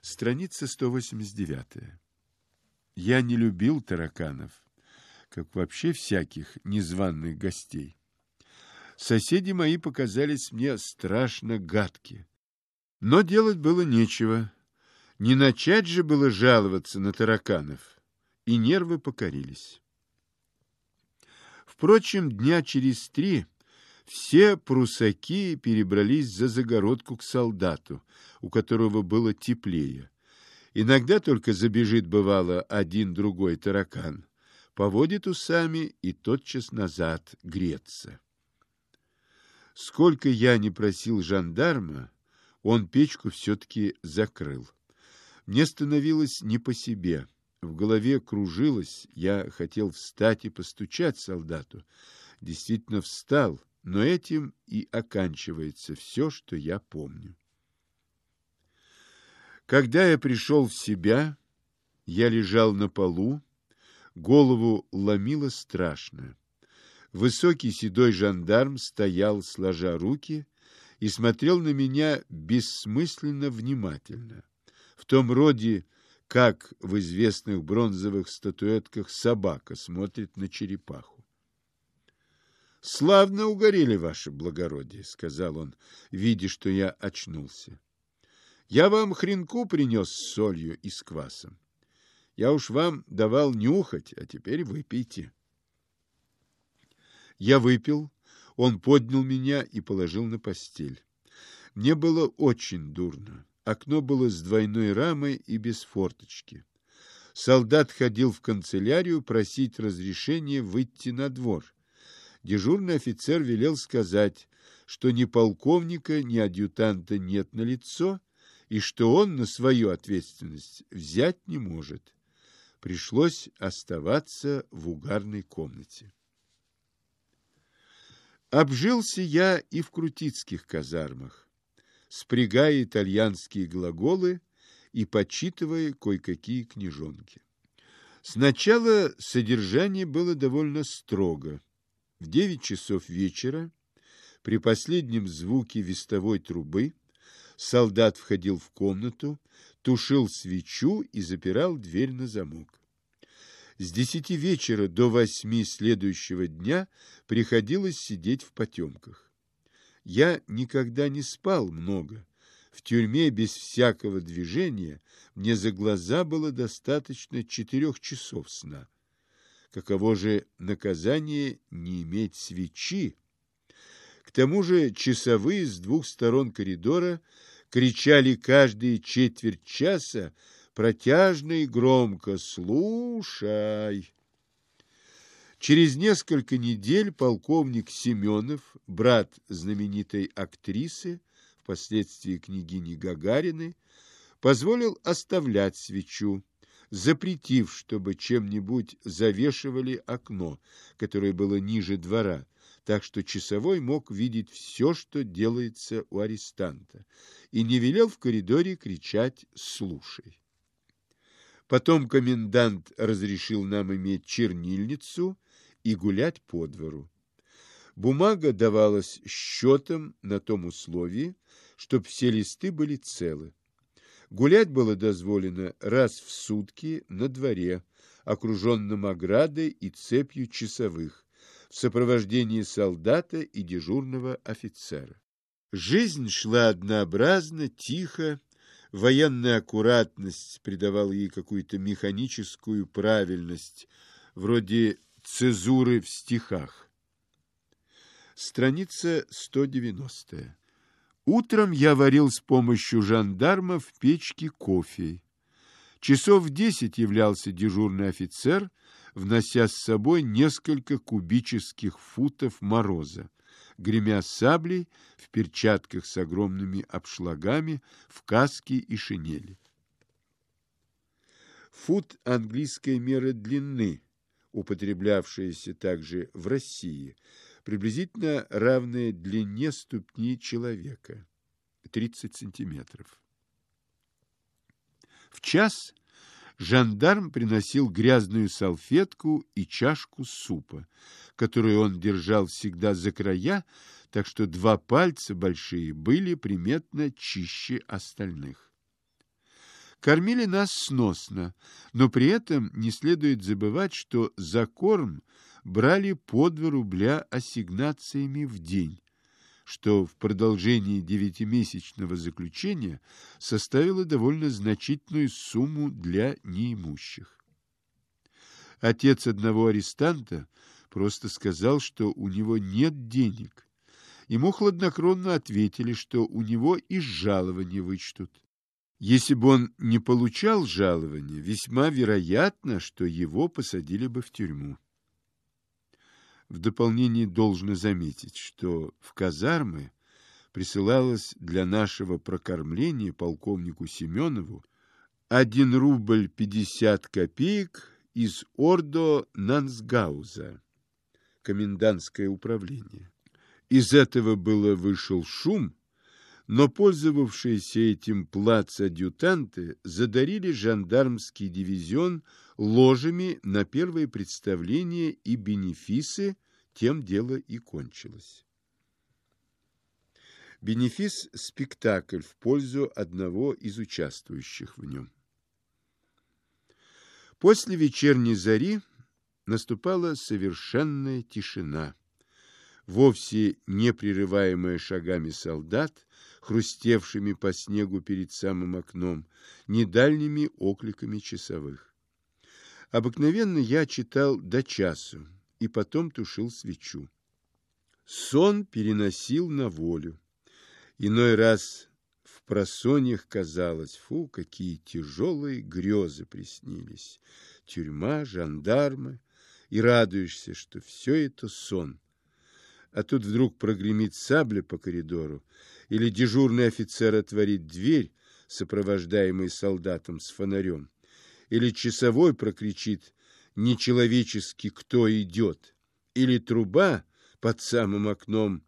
Страница 189. Я не любил тараканов, как вообще всяких незваных гостей. Соседи мои показались мне страшно гадки. Но делать было нечего. Не начать же было жаловаться на тараканов, и нервы покорились. Впрочем, дня через три все прусаки перебрались за загородку к солдату, у которого было теплее. Иногда только забежит, бывало, один-другой таракан, поводит усами и тотчас назад греться. Сколько я не просил жандарма, он печку все-таки закрыл. Мне становилось не по себе. В голове кружилось, я хотел встать и постучать солдату. Действительно встал, но этим и оканчивается все, что я помню. Когда я пришел в себя, я лежал на полу, голову ломило страшно. Высокий седой жандарм стоял, сложа руки, и смотрел на меня бессмысленно внимательно, в том роде, как в известных бронзовых статуэтках собака смотрит на черепаху. — Славно угорели, ваше благородие, — сказал он, видя, что я очнулся. — Я вам хренку принес с солью и с квасом. Я уж вам давал нюхать, а теперь выпейте. Я выпил, он поднял меня и положил на постель. Мне было очень дурно. Окно было с двойной рамой и без форточки. Солдат ходил в канцелярию просить разрешения выйти на двор дежурный офицер велел сказать, что ни полковника, ни адъютанта нет на лицо и что он на свою ответственность взять не может. Пришлось оставаться в угарной комнате. Обжился я и в крутицких казармах, спрягая итальянские глаголы и почитывая кое-какие книжонки. Сначала содержание было довольно строго. В девять часов вечера, при последнем звуке вестовой трубы, солдат входил в комнату, тушил свечу и запирал дверь на замок. С десяти вечера до восьми следующего дня приходилось сидеть в потемках. Я никогда не спал много. В тюрьме без всякого движения мне за глаза было достаточно четырех часов сна. Каково же наказание не иметь свечи? К тому же часовые с двух сторон коридора кричали каждые четверть часа протяжно и громко «Слушай!». Через несколько недель полковник Семенов, брат знаменитой актрисы, впоследствии княгини Гагариной, позволил оставлять свечу, запретив, чтобы чем-нибудь завешивали окно, которое было ниже двора, так что часовой мог видеть все, что делается у арестанта, и не велел в коридоре кричать «слушай». Потом комендант разрешил нам иметь чернильницу и гулять по двору. Бумага давалась счетом на том условии, чтобы все листы были целы. Гулять было дозволено раз в сутки на дворе, окруженном оградой и цепью часовых, в сопровождении солдата и дежурного офицера. Жизнь шла однообразно, тихо, военная аккуратность придавала ей какую-то механическую правильность, вроде цезуры в стихах. Страница 190. Утром я варил с помощью жандарма в печке кофе. Часов в десять являлся дежурный офицер, внося с собой несколько кубических футов мороза, гремя саблей в перчатках с огромными обшлагами, в каске и шинели. Фут – английская мера длины, употреблявшаяся также в России – приблизительно равная длине ступни человека, 30 сантиметров. В час жандарм приносил грязную салфетку и чашку супа, которую он держал всегда за края, так что два пальца большие были приметно чище остальных. Кормили нас сносно, но при этом не следует забывать, что за корм брали по 2 рубля ассигнациями в день, что в продолжении девятимесячного заключения составило довольно значительную сумму для неимущих. Отец одного арестанта просто сказал, что у него нет денег. Ему хладнокровно ответили, что у него и жалования вычтут. Если бы он не получал жалования, весьма вероятно, что его посадили бы в тюрьму. В дополнение должно заметить, что в казармы присылалось для нашего прокормления полковнику Семенову 1 рубль 50 копеек из Ордо Нансгауза, комендантское управление. Из этого было вышел шум, но пользовавшиеся этим плац-адъютанты задарили жандармский дивизион ложами на первое представление и бенефисы, тем дело и кончилось. Бенефис – спектакль в пользу одного из участвующих в нем. После вечерней зари наступала совершенная тишина, вовсе не прерываемая шагами солдат, хрустевшими по снегу перед самым окном, не дальними окликами часовых. Обыкновенно я читал до часу и потом тушил свечу. Сон переносил на волю. Иной раз в просоньях казалось, фу, какие тяжелые грезы приснились. Тюрьма, жандармы, и радуешься, что все это сон. А тут вдруг прогремит сабля по коридору, или дежурный офицер отворит дверь, сопровождаемый солдатом с фонарем, или часовой прокричит «Нечеловечески кто идет!» или труба под самым окном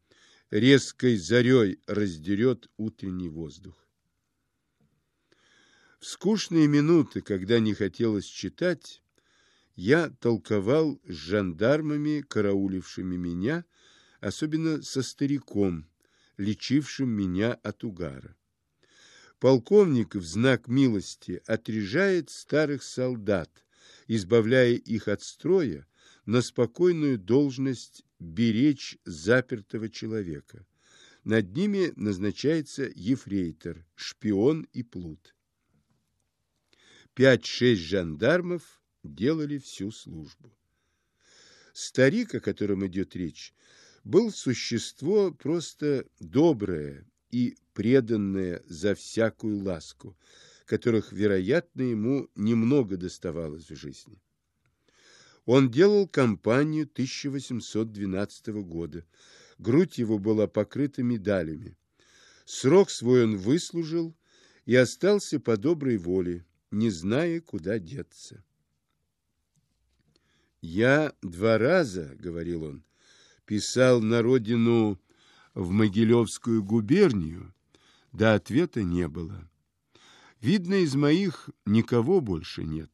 резкой зарей раздерет утренний воздух. В скучные минуты, когда не хотелось читать, я толковал с жандармами, караулившими меня, особенно со стариком, лечившим меня от угара. Полковник в знак милости отрежает старых солдат, избавляя их от строя на спокойную должность беречь запертого человека. Над ними назначается ефрейтор, шпион и плут. Пять-шесть жандармов делали всю службу. Старик, о котором идет речь, был существо просто доброе и преданное за всякую ласку, которых, вероятно, ему немного доставалось в жизни. Он делал кампанию 1812 года. Грудь его была покрыта медалями. Срок свой он выслужил и остался по доброй воле, не зная, куда деться. «Я два раза, — говорил он, — писал на родину в Могилевскую губернию, да ответа не было. Видно, из моих никого больше нет.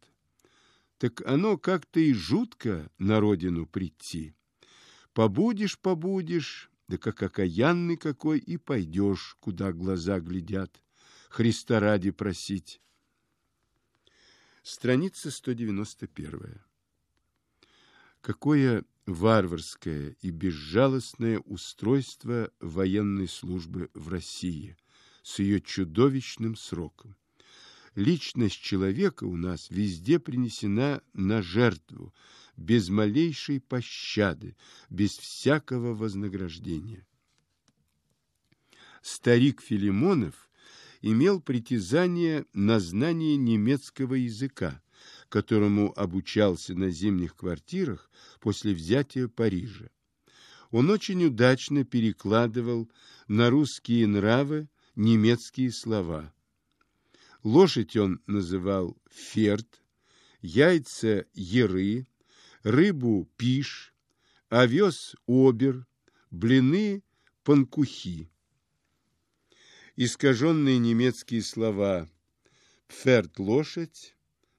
Так оно как-то и жутко на родину прийти. Побудешь, побудешь, да как окаянный какой, и пойдешь, куда глаза глядят, Христа ради просить. Страница 191. Какое варварское и безжалостное устройство военной службы в России с ее чудовищным сроком. Личность человека у нас везде принесена на жертву, без малейшей пощады, без всякого вознаграждения. Старик Филимонов имел притязание на знание немецкого языка, которому обучался на зимних квартирах после взятия Парижа. Он очень удачно перекладывал на русские нравы немецкие слова. Лошадь он называл ферт, яйца еры, рыбу пиш, овес обер, блины панкухи. Искаженные немецкие слова «пферт» – лошадь,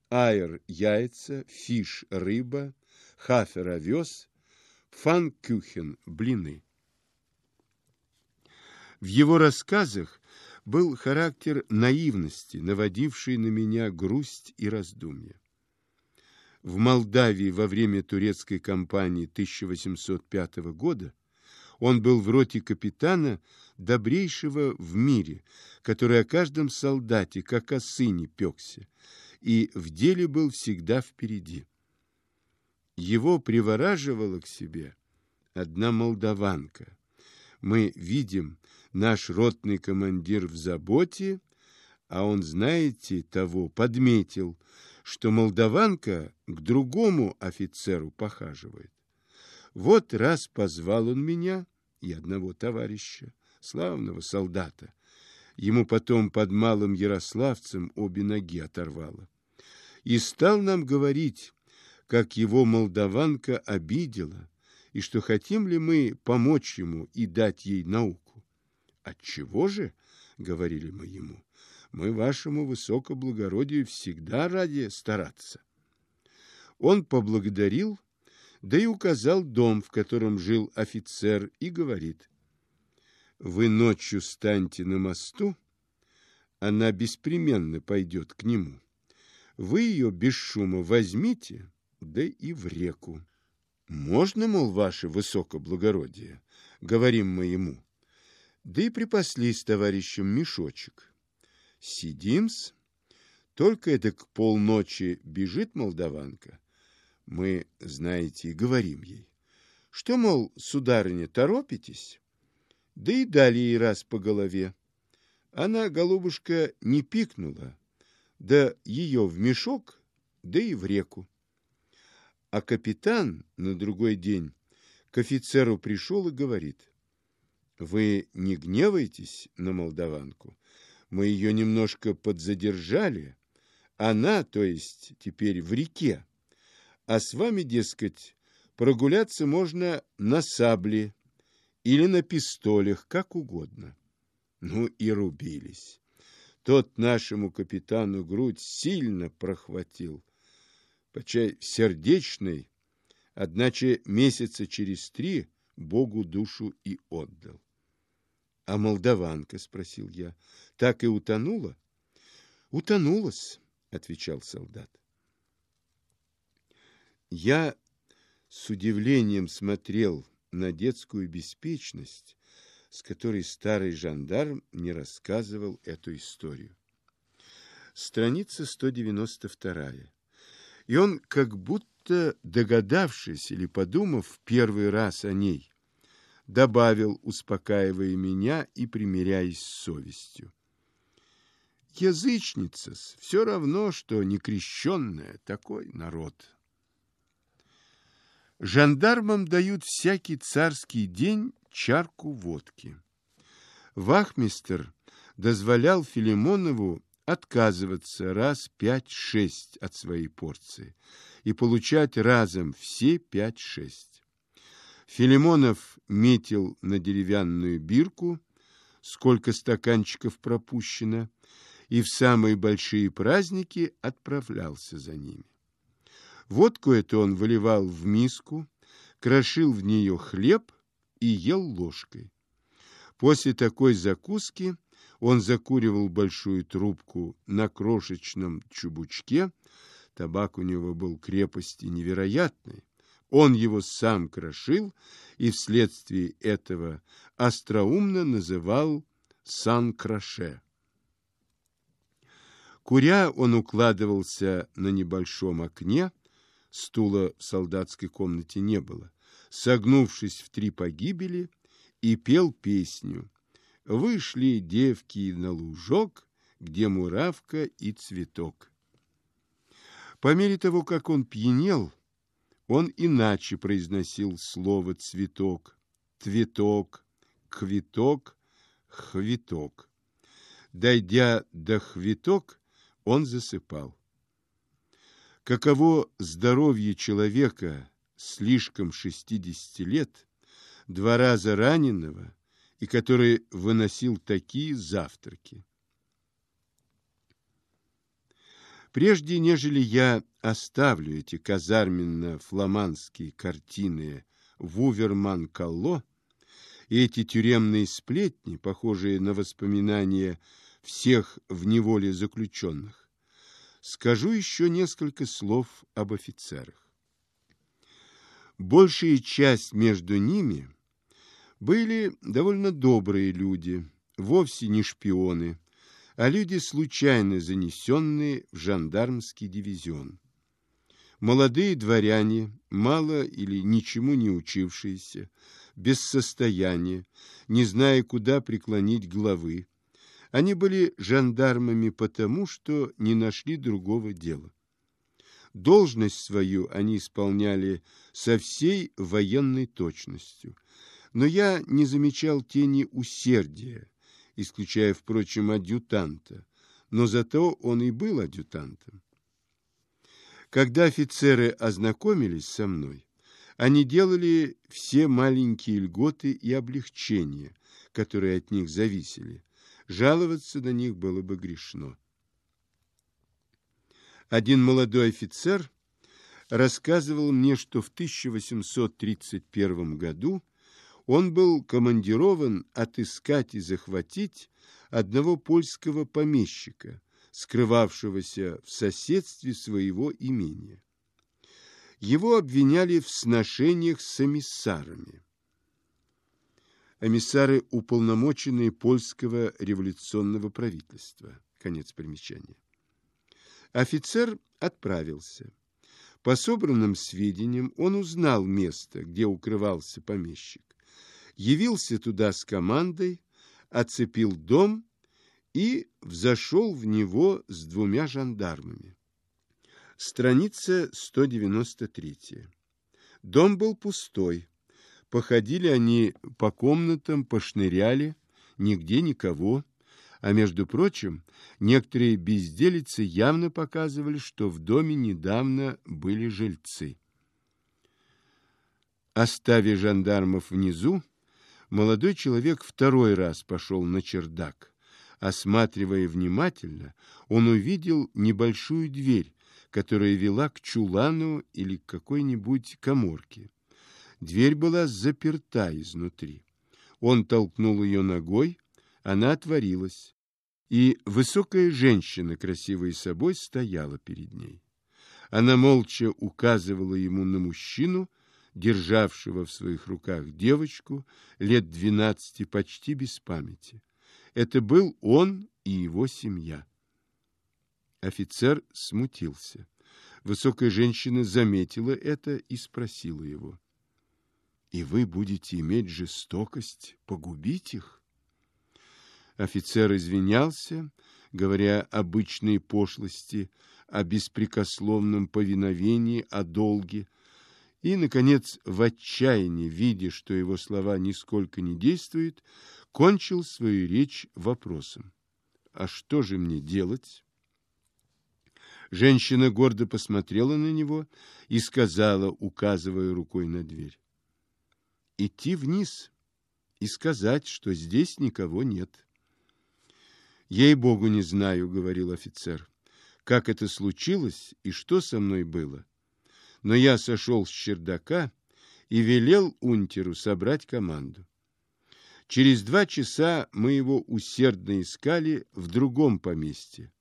айр – яйца, фиш – рыба, хафер – овес, фанкюхен – блины. В его рассказах был характер наивности, наводивший на меня грусть и раздумья. В Молдавии во время турецкой кампании 1805 года он был в роте капитана, добрейшего в мире, который о каждом солдате, как о сыне, пекся, и в деле был всегда впереди. Его привораживала к себе одна молдаванка. Мы видим, наш ротный командир в заботе, а он, знаете, того подметил, что молдаванка к другому офицеру похаживает. Вот раз позвал он меня и одного товарища, славного солдата. Ему потом под малым Ярославцем обе ноги оторвало. И стал нам говорить, как его молдаванка обидела, и что хотим ли мы помочь ему и дать ей науку. Отчего же, говорили мы ему, мы вашему высокоблагородию всегда ради стараться. Он поблагодарил да и указал дом, в котором жил офицер, и говорит, «Вы ночью станьте на мосту, она беспременно пойдет к нему. Вы ее без шума возьмите, да и в реку. Можно, мол, ваше высокоблагородие, говорим мы ему. Да и припасли с товарищем мешочек. Сидим-с, только это к полночи бежит молдаванка, мы, знаете, говорим ей, что, мол, сударыня, торопитесь? Да и дали ей раз по голове. Она, голубушка, не пикнула, да ее в мешок, да и в реку. А капитан на другой день к офицеру пришел и говорит, «Вы не гневаетесь на молдаванку? Мы ее немножко подзадержали. Она, то есть, теперь в реке а с вами, дескать, прогуляться можно на сабле или на пистолях, как угодно. Ну и рубились. Тот нашему капитану грудь сильно прохватил. Почай сердечный, одначе месяца через три Богу душу и отдал. — А молдаванка, — спросил я, — так и утонула? — Утонулась, — отвечал солдат. Я с удивлением смотрел на детскую беспечность, с которой старый жандарм не рассказывал эту историю. Страница 192. И он, как будто догадавшись или подумав первый раз о ней, добавил, успокаивая меня и примиряясь с совестью. Язычница все равно, что некрещенная, такой народ. Жандармам дают всякий царский день чарку водки. Вахмистер дозволял Филимонову отказываться раз пять-шесть от своей порции и получать разом все пять-шесть. Филимонов метил на деревянную бирку, сколько стаканчиков пропущено, и в самые большие праздники отправлялся за ними. Водку эту он выливал в миску, крошил в нее хлеб и ел ложкой. После такой закуски он закуривал большую трубку на крошечном чубучке. Табак у него был крепости невероятной. Он его сам крошил и вследствие этого остроумно называл сан-краше. Куря он укладывался на небольшом окне, стула в солдатской комнате не было, согнувшись в три погибели, и пел песню «Вышли девки на лужок, где муравка и цветок». По мере того, как он пьянел, он иначе произносил слово «цветок», «цветок», «квиток», «хвиток». Дойдя до «хвиток», он засыпал. Каково здоровье человека слишком 60 лет, два раза раненого, и который выносил такие завтраки. Прежде, нежели я оставлю эти казарменно-фламандские картины в Уверман-Калло и эти тюремные сплетни, похожие на воспоминания всех в неволе заключенных, скажу еще несколько слов об офицерах. Большая часть между ними были довольно добрые люди, вовсе не шпионы, а люди, случайно занесенные в жандармский дивизион. Молодые дворяне, мало или ничему не учившиеся, без состояния, не зная, куда преклонить главы, они были жандармами потому, что не нашли другого дела. Должность свою они исполняли со всей военной точностью, но я не замечал тени усердия, исключая, впрочем, адъютанта, но зато он и был адъютантом. Когда офицеры ознакомились со мной, они делали все маленькие льготы и облегчения, которые от них зависели. Жаловаться на них было бы грешно. Один молодой офицер рассказывал мне, что в 1831 году он был командирован отыскать и захватить одного польского помещика, скрывавшегося в соседстве своего имения. Его обвиняли в сношениях с эмиссарами. Эмиссары – уполномоченные польского революционного правительства. Конец примечания. Офицер отправился. По собранным сведениям он узнал место, где укрывался помещик явился туда с командой, оцепил дом и взошел в него с двумя жандармами. Страница 193. Дом был пустой. Походили они по комнатам, пошныряли, нигде никого. А между прочим, некоторые безделицы явно показывали, что в доме недавно были жильцы. Оставив жандармов внизу, молодой человек второй раз пошел на чердак. Осматривая внимательно, он увидел небольшую дверь, которая вела к чулану или к какой-нибудь коморке. Дверь была заперта изнутри. Он толкнул ее ногой, она отворилась, и высокая женщина, красивой собой, стояла перед ней. Она молча указывала ему на мужчину, державшего в своих руках девочку лет двенадцати почти без памяти. Это был он и его семья. Офицер смутился. Высокая женщина заметила это и спросила его. «И вы будете иметь жестокость погубить их?» Офицер извинялся, говоря обычные пошлости, о беспрекословном повиновении, о долге, и, наконец, в отчаянии, видя, что его слова нисколько не действуют, кончил свою речь вопросом. «А что же мне делать?» Женщина гордо посмотрела на него и сказала, указывая рукой на дверь. «Идти вниз и сказать, что здесь никого нет». «Ей-богу, не знаю», — говорил офицер, — «как это случилось и что со мной было» но я сошел с чердака и велел унтеру собрать команду. Через два часа мы его усердно искали в другом поместье,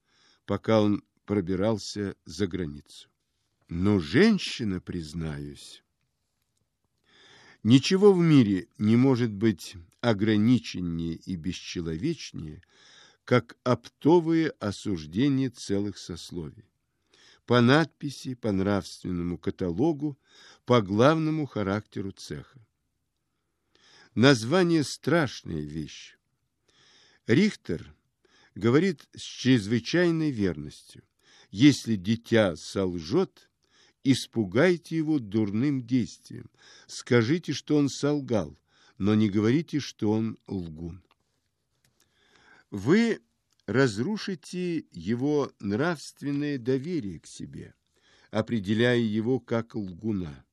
пока он пробирался за границу. Но женщина, признаюсь, ничего в мире не может быть ограниченнее и бесчеловечнее, как оптовые осуждения целых сословий по надписи, по нравственному каталогу, по главному характеру цеха. Название – страшная вещь. Рихтер говорит с чрезвычайной верностью. Если дитя солжет, испугайте его дурным действием. Скажите, что он солгал, но не говорите, что он лгун. Вы разрушите его нравственное доверие к себе, определяя его как лгуна.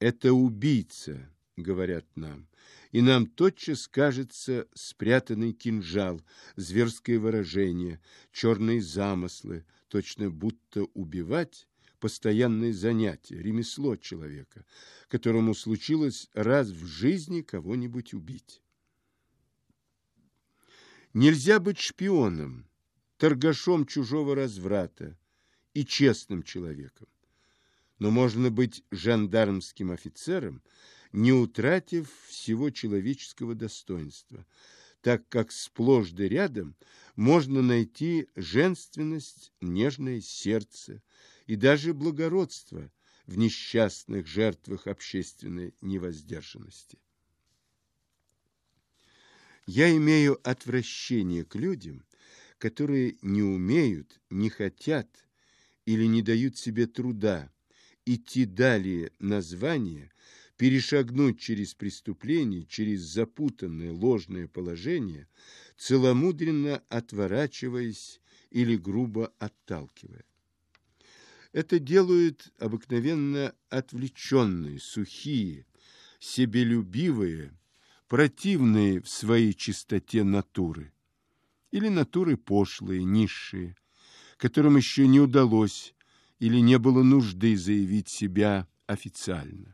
Это убийца, говорят нам, и нам тотчас кажется спрятанный кинжал, зверское выражение, черные замыслы, точно будто убивать постоянное занятие, ремесло человека, которому случилось раз в жизни кого-нибудь убить. Нельзя быть шпионом, торгашом чужого разврата и честным человеком. Но можно быть жандармским офицером, не утратив всего человеческого достоинства, так как сплошь да рядом можно найти женственность, нежное сердце и даже благородство в несчастных жертвах общественной невоздержанности. Я имею отвращение к людям, которые не умеют, не хотят или не дают себе труда идти далее названия, перешагнуть через преступление, через запутанное ложное положение, целомудренно отворачиваясь или грубо отталкивая. Это делают обыкновенно отвлеченные, сухие, себелюбивые, противные в своей чистоте натуры, или натуры пошлые, низшие, которым еще не удалось или не было нужды заявить себя официально.